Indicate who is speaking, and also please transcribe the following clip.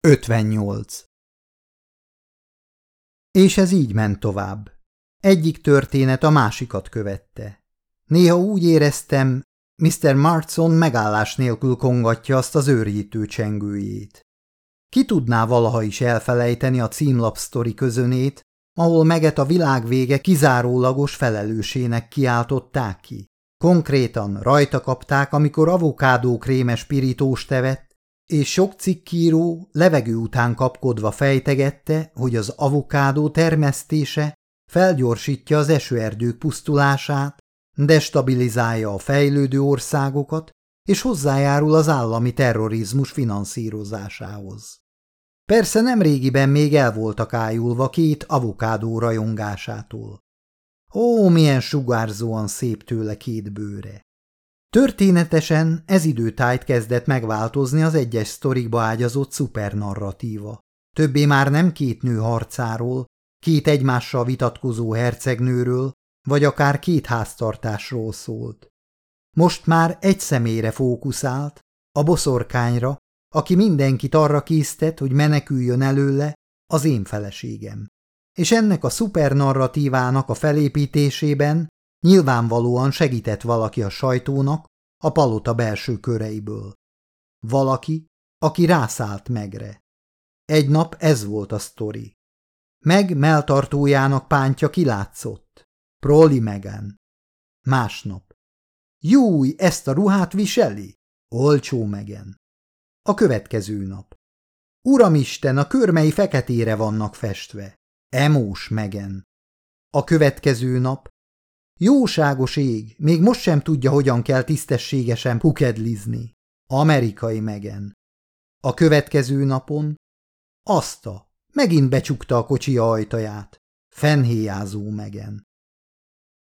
Speaker 1: 58. És ez így ment tovább. Egyik történet a másikat követte. Néha úgy éreztem, Mr. Martson megállás nélkül kongatja azt az őrjítő csengőjét. Ki tudná valaha is elfelejteni a címlapsztori közönét, ahol meget a világ vége kizárólagos felelősének kiáltották ki. Konkrétan rajta kapták, amikor avokádó krémes pirítós tevett, és sok cikkíró levegő után kapkodva fejtegette, hogy az avokádó termesztése felgyorsítja az esőerdők pusztulását, destabilizálja a fejlődő országokat, és hozzájárul az állami terrorizmus finanszírozásához. Persze nem régiben még el voltak ájulva két avokádó rajongásától. Ó, milyen sugárzóan szép tőle két bőre! Történetesen ez időtájt kezdett megváltozni az egyes sztorikba ágyazott szupernarratíva. Többé már nem két nő harcáról, két egymással vitatkozó hercegnőről, vagy akár két háztartásról szólt. Most már egy személyre fókuszált, a boszorkányra, aki mindenkit arra késztet, hogy meneküljön előle, az én feleségem. És ennek a szupernarratívának a felépítésében Nyilvánvalóan segített valaki a sajtónak a palota belső köreiből. Valaki, aki rászállt megre. Egy nap ez volt a sztori. Meg melltartójának pántja kilátszott. Proli Megan. Másnap. Júj, ezt a ruhát viseli? Olcsó Megan. A következő nap. Uramisten, a körmei feketére vannak festve. Emós Megan. A következő nap Jóságos ég, még most sem tudja, hogyan kell tisztességesen pukedlizni. Amerikai megen. A következő napon Aszta megint becsukta a kocsi ajtaját. Fenhéjázó megen.